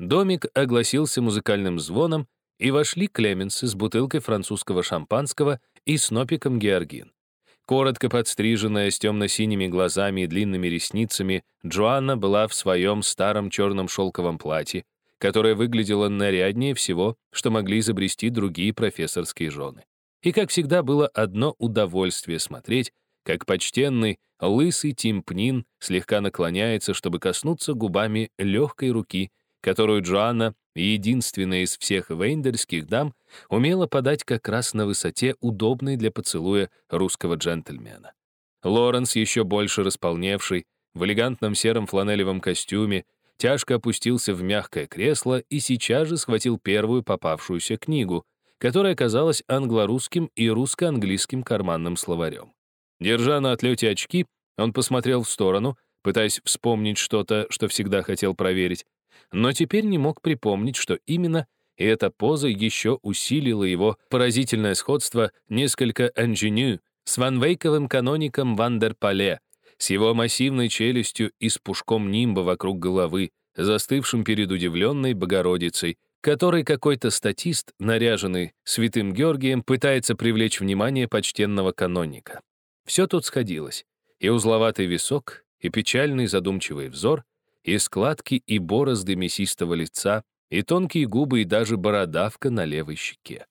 Домик огласился музыкальным звоном, и вошли Клеменсы с бутылкой французского шампанского и снопиком георгин. Коротко подстриженная, с темно-синими глазами и длинными ресницами, Джоанна была в своем старом черном шелковом платье, которое выглядело наряднее всего, что могли изобрести другие профессорские жены. И, как всегда, было одно удовольствие смотреть, как почтенный, лысый Тимпнин слегка наклоняется, чтобы коснуться губами легкой руки, которую Джоанна, единственная из всех вейндерских дам, умела подать как раз на высоте, удобной для поцелуя русского джентльмена. Лоренс, еще больше располневший, в элегантном сером фланелевом костюме, тяжко опустился в мягкое кресло и сейчас же схватил первую попавшуюся книгу, которая оказалась англо-русским и русско-английским карманным словарем. Держа на отлете очки, он посмотрел в сторону, пытаясь вспомнить что-то, что всегда хотел проверить, но теперь не мог припомнить, что именно, эта поза еще усилила его поразительное сходство несколько инженю с ванвейковым каноником Вандерпале, с его массивной челюстью и с пушком нимба вокруг головы, застывшим перед удивленной Богородицей, которой какой-то статист, наряженный святым Георгием, пытается привлечь внимание почтенного каноника. Все тут сходилось. И узловатый висок, и печальный задумчивый взор, и складки и борозды мясистого лица, и тонкие губы, и даже бородавка на левой щеке.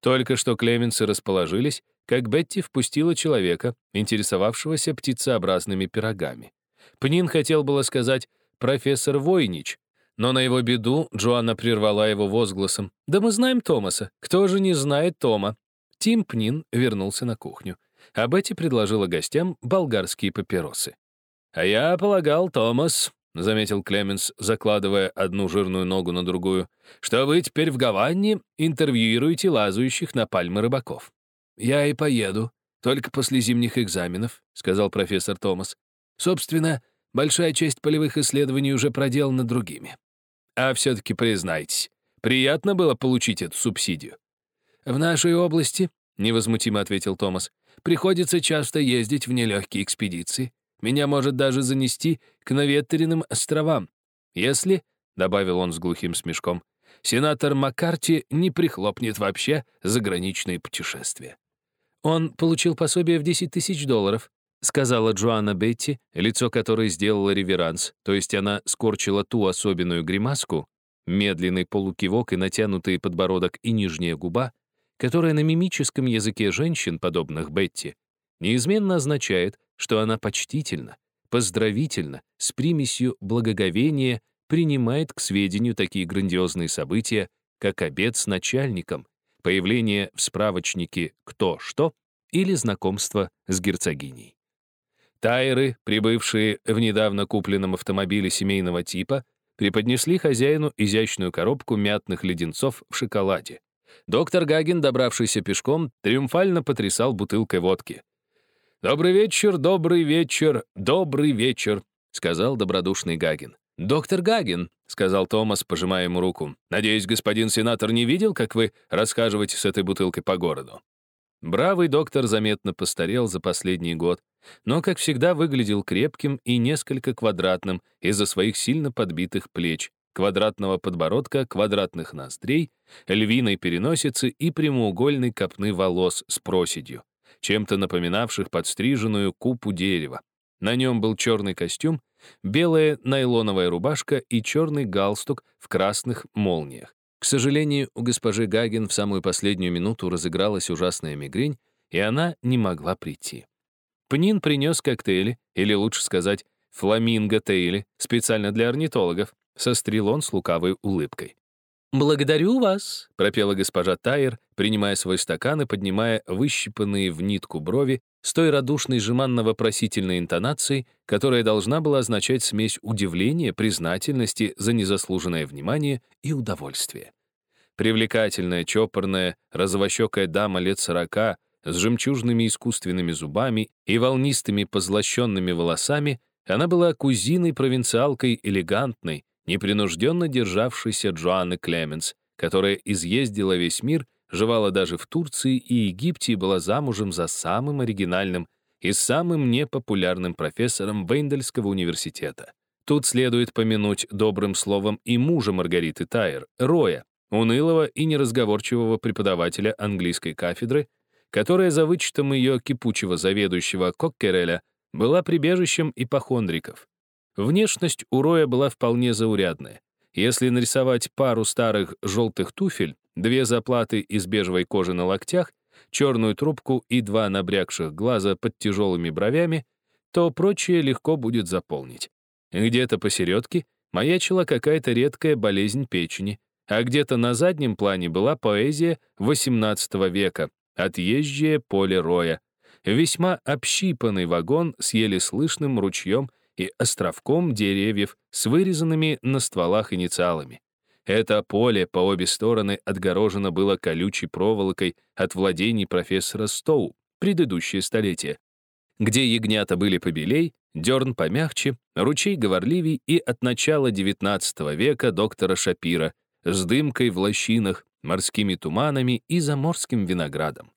Только что Клеменсы расположились, как Бетти впустила человека, интересовавшегося птицеобразными пирогами. Пнин хотел было сказать «профессор Войнич», но на его беду Джоанна прервала его возгласом. «Да мы знаем Томаса. Кто же не знает Тома?» Тим Пнин вернулся на кухню, а Бетти предложила гостям болгарские папиросы. «А я полагал, Томас, — заметил Клеменс, закладывая одну жирную ногу на другую, «что вы теперь в Гаванне интервьюируете лазающих на пальмы рыбаков». «Я и поеду, только после зимних экзаменов», — сказал профессор Томас. «Собственно, большая часть полевых исследований уже проделана другими. А все-таки признайтесь, приятно было получить эту субсидию?» «В нашей области», — невозмутимо ответил Томас, «приходится часто ездить в нелегкие экспедиции. Меня может даже занести к наветренным островам, если, — добавил он с глухим смешком, — сенатор Маккарти не прихлопнет вообще заграничные путешествия. Он получил пособие в 10 тысяч долларов, сказала Джоанна Бетти, лицо которой сделало реверанс, то есть она скорчила ту особенную гримаску, медленный полукивок и натянутый подбородок и нижняя губа, которая на мимическом языке женщин, подобных Бетти, неизменно означает, что она почтительно, поздравительно, с примесью благоговения принимает к сведению такие грандиозные события, как обед с начальником, появление в справочнике «Кто что» или знакомство с герцогиней. Тайры, прибывшие в недавно купленном автомобиле семейного типа, преподнесли хозяину изящную коробку мятных леденцов в шоколаде. Доктор Гагин, добравшийся пешком, триумфально потрясал бутылкой водки. «Добрый вечер, добрый вечер, добрый вечер», — сказал добродушный Гагин. «Доктор Гагин», — сказал Томас, пожимая ему руку. «Надеюсь, господин сенатор не видел, как вы расхаживаете с этой бутылкой по городу?» Бравый доктор заметно постарел за последний год, но, как всегда, выглядел крепким и несколько квадратным из-за своих сильно подбитых плеч, квадратного подбородка, квадратных ноздрей, львиной переносицы и прямоугольной копны волос с проседью чем-то напоминавших подстриженную купу дерева. На нем был черный костюм, белая нейлоновая рубашка и черный галстук в красных молниях. К сожалению, у госпожи Гаген в самую последнюю минуту разыгралась ужасная мигрень, и она не могла прийти. Пнин принес коктейли, или лучше сказать, фламинго-тейли, специально для орнитологов, сострил он с лукавой улыбкой. «Благодарю вас», — пропела госпожа Тайер, принимая свой стакан и поднимая выщипанные в нитку брови с той радушной жеманно-вопросительной интонацией, которая должна была означать смесь удивления, признательности за незаслуженное внимание и удовольствие. Привлекательная, чопорная, розовощекая дама лет сорока с жемчужными искусственными зубами и волнистыми позлощенными волосами, она была кузиной-провинциалкой элегантной, непринужденно державшейся Джоанны Клеменс, которая изъездила весь мир, жевала даже в Турции и Египте и была замужем за самым оригинальным и самым непопулярным профессором Вейндельского университета, Тут следует помянуть добрым словом и мужа Маргариты Тайер, Роя, унылого и неразговорчивого преподавателя английской кафедры, которая за вычетом ее кипучего заведующего Коккереля была прибежищем ипохондриков. Внешность у Роя была вполне заурядная. Если нарисовать пару старых желтых туфель, две заплаты из бежевой кожи на локтях, черную трубку и два набрякших глаза под тяжелыми бровями, то прочее легко будет заполнить. Где-то посередке маячила какая-то редкая болезнь печени, а где-то на заднем плане была поэзия XVIII века, отъезжее поле роя, весьма общипанный вагон с еле слышным ручьем и островком деревьев с вырезанными на стволах инициалами. Это поле по обе стороны отгорожено было колючей проволокой от владений профессора Стоу, предыдущее столетие, где ягнята были побелей, дерн помягче, ручей говорливей и от начала XIX века доктора Шапира с дымкой в лощинах, морскими туманами и заморским виноградом.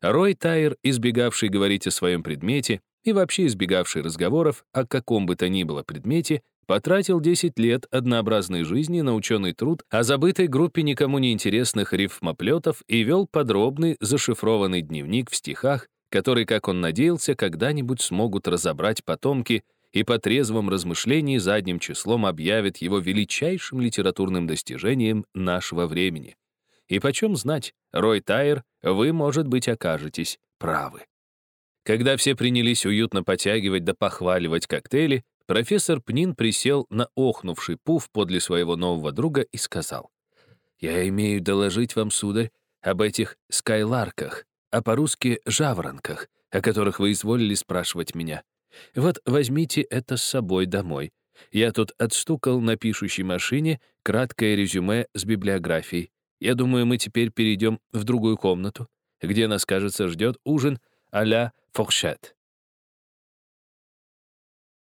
Рой Тайер, избегавший говорить о своем предмете и вообще избегавший разговоров о каком бы то ни было предмете, потратил 10 лет однообразной жизни на ученый труд о забытой группе никому не интересных рифмоплетов и вел подробный зашифрованный дневник в стихах, который, как он надеялся, когда-нибудь смогут разобрать потомки и по трезвом размышлении задним числом объявят его величайшим литературным достижением нашего времени. И почем знать, Рой Тайер, вы, может быть, окажетесь правы. Когда все принялись уютно потягивать да похваливать коктейли, профессор Пнин присел на охнувший пуф подле своего нового друга и сказал, «Я имею доложить вам, сударь, об этих скайларках, а по-русски жаворонках, о которых вы изволили спрашивать меня. Вот возьмите это с собой домой. Я тут отстукал на пишущей машине краткое резюме с библиографией. Я думаю, мы теперь перейдем в другую комнату, где нас, кажется, ждет ужин а-ля Fourchette.